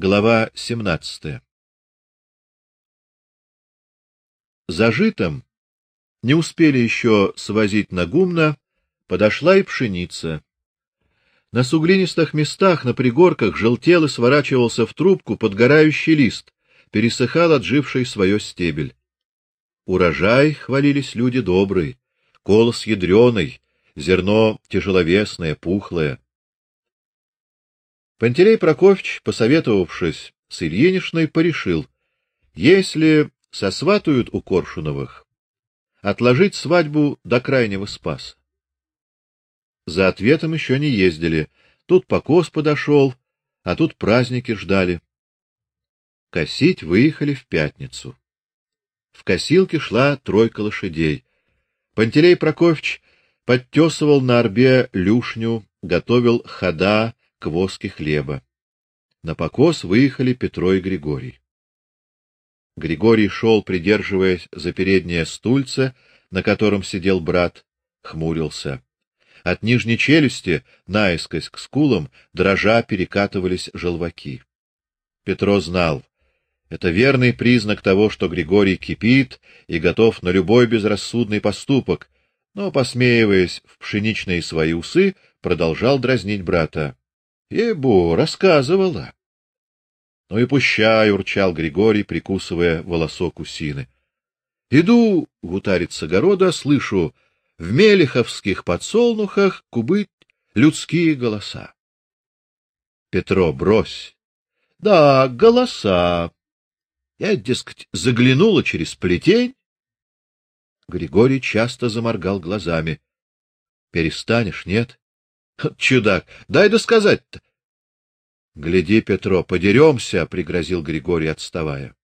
Глава 17. Зажитым не успели еще свозить на гумно, подошла и пшеница. На суглинистых местах на пригорках желтел и сворачивался в трубку подгорающий лист, пересыхал отживший свое стебель. Урожай, хвалились люди, добрый, колос ядреный, зерно тяжеловесное, пухлое. Пантелей Прокофьевич, посоветовавшись с Ильинишной, порешил: если сосватают у Коршуновых, отложить свадьбу до крайнего спаса. За ответом еще не ездили. Тут покос подошел, а тут праздники ждали. Косить выехали в пятницу. В косилке шла тройка лошадей. Пантелей Прокофьевич подтесывал на орбе люшню, готовил хода к воске хлеба. На покос выехали Петро и Григорий. Григорий шел, придерживаясь за переднее стульце, на котором сидел брат, хмурился. От нижней челюсти наискось к скулам дрожа перекатывались желваки. Петро знал, это верный признак того, что Григорий кипит и готов на любой безрассудный поступок, но посмеиваясь в пшеничные свои усы, продолжал дразнить брата. Ебу, рассказывала. Ну и пущай, урчал Григорий, прикусывая волосок усины. Иду с огорода, слышу в мелиховских подсолнухах кубыть людские голоса. Петро, брось. Да, голоса. Я, дескать, заглянула через плетень. Григорий часто заморгал глазами. Перестанешь, нет? Чудак, дай досказать-то. Гляди, Петро, подеремся, пригрозил Григорий, отставая.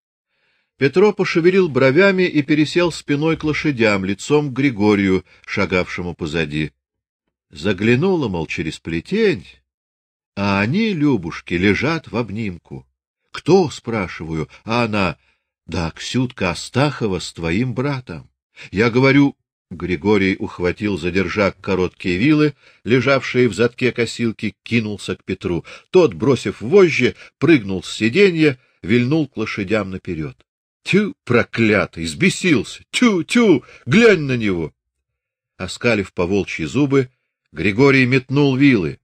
Петро пошевелил бровями и пересел спиной к лошадям, лицом к Григорию, шагавшему позади. Заглянула, мол, через плетень, а они, Любушки, лежат в обнимку. Кто, спрашиваю, а она: "Да, Ксютка Астахова с твоим братом". Я говорю: Григорий ухватил за держак короткие вилы, лежавшие в задке косилки, кинулся к Петру. Тот, бросив вожжи, прыгнул с сиденья, вильнул к лошадям наперед. Тю, проклятый, взбесился. Тю, тю, глянь на него. Оскалив по волчьи зубы, Григорий метнул вилы.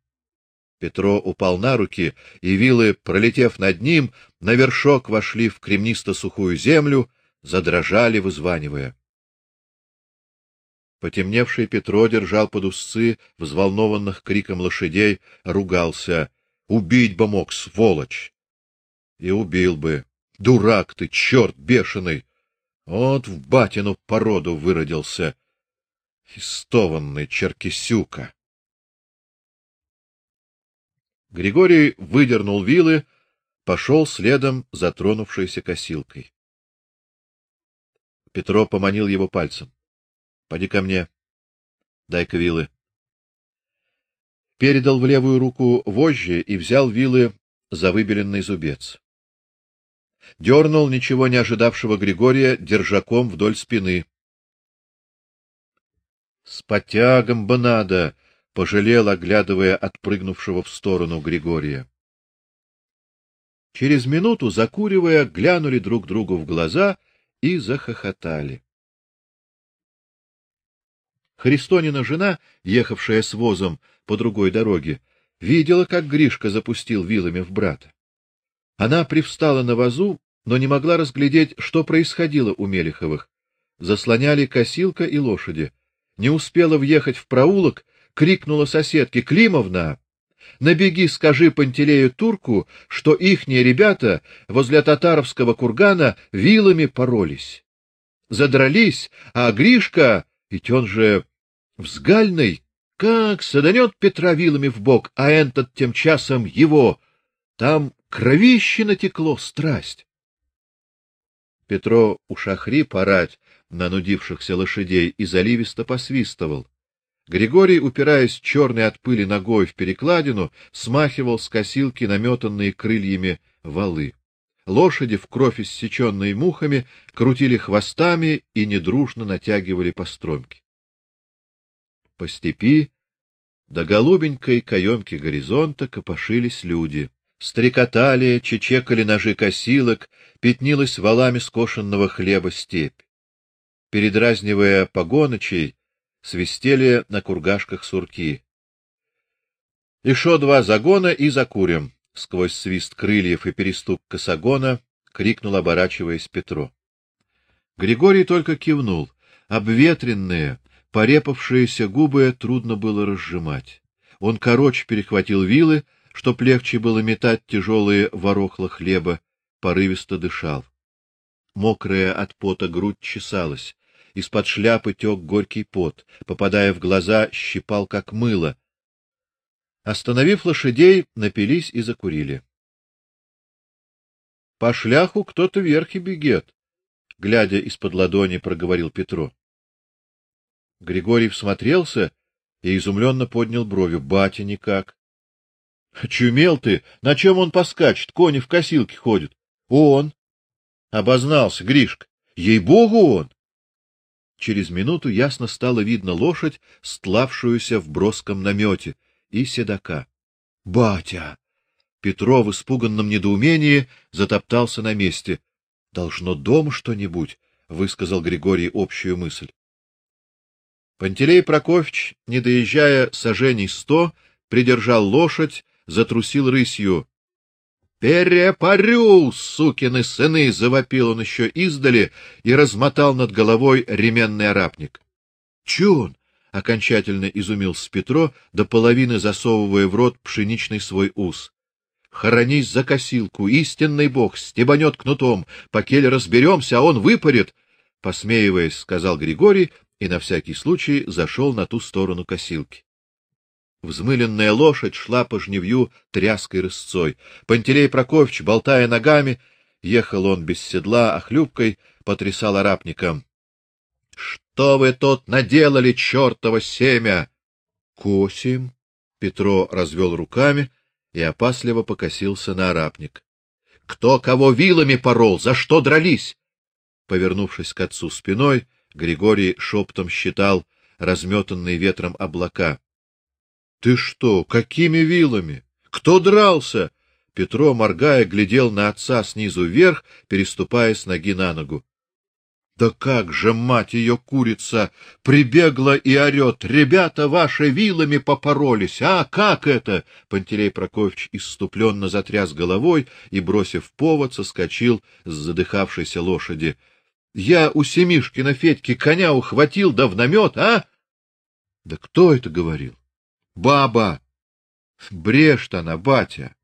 Петро упал на руки, и вилы, пролетев над ним, на вершок вошли в кремнисто-сухую землю, задрожали, вызванивая. Потемневший Петро держал под узцы взволнованных криком лошадей, ругался: "Убить бы мог, сволочь!" И убил бы. Дурак ты, черт бешеный! Вот в батину породу выродился. Истованный черкисюка. Григорий выдернул вилы, пошел следом за тронувшейся косилкой. Петро поманил его пальцем. Поди ко мне. Дай-ка вилы. Передал в левую руку вожжи и взял вилы за выбеленный зубец. Дернул ничего не ожидавшего Григория держаком вдоль спины. С потягом бы надо, пожалел, оглядывая отпрыгнувшего в сторону Григория. Через минуту, закуривая, глянули друг другу в глаза и захохотали. Христонина жена, ехавшая с возом по другой дороге, видела, как Гришка запустил вилами в брата. Она привстала на возу, но не могла разглядеть, что происходило у Мелиховых. Заслоняли косилка и лошади. Не успела въехать в проулок, крикнула соседке: "Климовна, набеги, скажи Пантелею турку, что ихние ребята возле татаровского кургана вилами поролись. Задрались, а Гришка, ведь он же Взгальный, как саданет Петра вилами в бок, а этот тем часом его. Там кровище натекло, страсть. Петро у шахри порать на нудившихся лошадей и заливисто посвистывал. Григорий, упираясь черной от пыли ногой в перекладину, смахивал с косилки наметанные крыльями валы. Лошади в кровь иссеченные мухами крутили хвостами и недружно натягивали постромки. По степи до голубенькой каемки горизонта копошились люди. Стрекотали, чечекали ножи косилок, пятнилась валами скошенного хлеба степь. Передразнивая погоночей, свистели на кургашках сурки. Еще два загона и закурим, сквозь свист крыльев и перестук косогона крикнул, оборачиваясь Петро. Григорий только кивнул. Обветренные, порепавшиеся губы трудно было разжимать. Он короче перехватил вилы, чтоб легче было метать тяжелые ворохла хлеба, порывисто дышал. Мокрая от пота грудь чесалась, из-под шляпы тек горький пот, попадая в глаза, щипал как мыло. Остановив лошадей, напились и закурили. По шляху кто-то вверх и бегет, глядя из-под ладони, проговорил Петро. Григорий всмотрелся и изумленно поднял брови. Батя никак. Чумел ты? На чем он поскачет? Кони в косилке ходят. Он. Обознался, Гришка. Ей-богу, он. Через минуту ясно стало видно лошадь, стлавшуюся в броском намете, и седока. Батя! Петро в испуганном недоумении затоптался на месте. Должно дом что-нибудь, высказал Григорий общую мысль. Пантелей Прокофьевич, не доезжая саженей сто, придержал лошадь, затрусил рысью. Перепарю, сукины сыны, завопил он еще издали и размотал над головой ременный арапник. Чун окончательно изумился Петро, до половины засовывая в рот пшеничный свой ус. Хоронись за косилку, истинный бог стебанет кнутом, покель разберемся, а он выпарит, посмеиваясь, сказал Григорий и на всякий случай зашел на ту сторону косилки. Взмыленная лошадь шла по жневью тряской рысцой. Пантелей Прокофьевич, болтая ногами, ехал он без седла, а хлюпкой потрясал арапником. — Что вы тут наделали, чертово семя? — Косим. Петро развел руками и опасливо покосился на арапник. — Кто кого вилами порол? За что дрались? Повернувшись к отцу спиной, Григорий шептом считал разметанные ветром облака. Ты что, какими вилами? Кто дрался? Петро, моргая, глядел на отца снизу вверх, переступая с ноги на ногу. Да как же мать ее курица прибегла и орет: "Ребята ваши вилами попоролись". А как это? Пантелей Прокофьевич исступленно затряс головой и бросив повод, соскочил с задыхавшейся лошади. Я у Семишкина Федьки коня ухватил да в намет, а? Да кто это говорил? Баба! Брешт она, батя!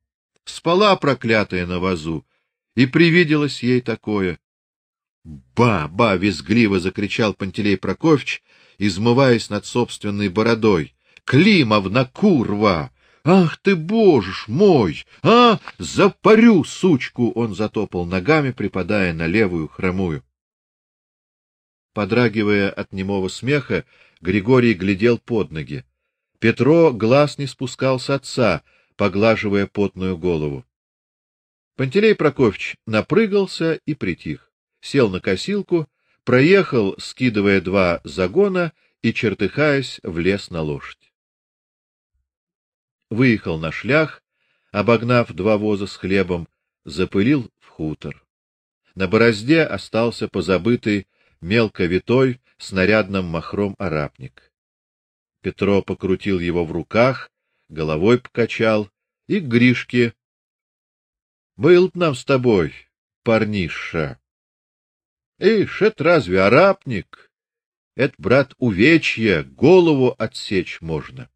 Спала проклятая на вазу, и привиделось ей такое. «Ба! — визгливо закричал Пантелей Прокофьевич, измываясь над собственной бородой. «Климовна, курва! Ах ты, боже ж мой! А! Запарю, сучку!» Он затопал ногами, припадая на левую хромую. Подрагивая от немого смеха, Григорий глядел под ноги. Петро глаз не спускал с отца, поглаживая потную голову. Пантелей Прокофьевич напрыгался и притих. Сел на косилку, проехал, скидывая два загона и чертыхаясь, влез на лошадь. Выехал на шлях, обогнав два воза с хлебом, запылил в хутор. На борозде остался позабытый мелко витой снарядным махром арапник. Петро покрутил его в руках, головой покачал и к Гришке. Был б нам с тобой, парниша. Ишь, это разве арапник? Это, брат, увечье, голову отсечь можно.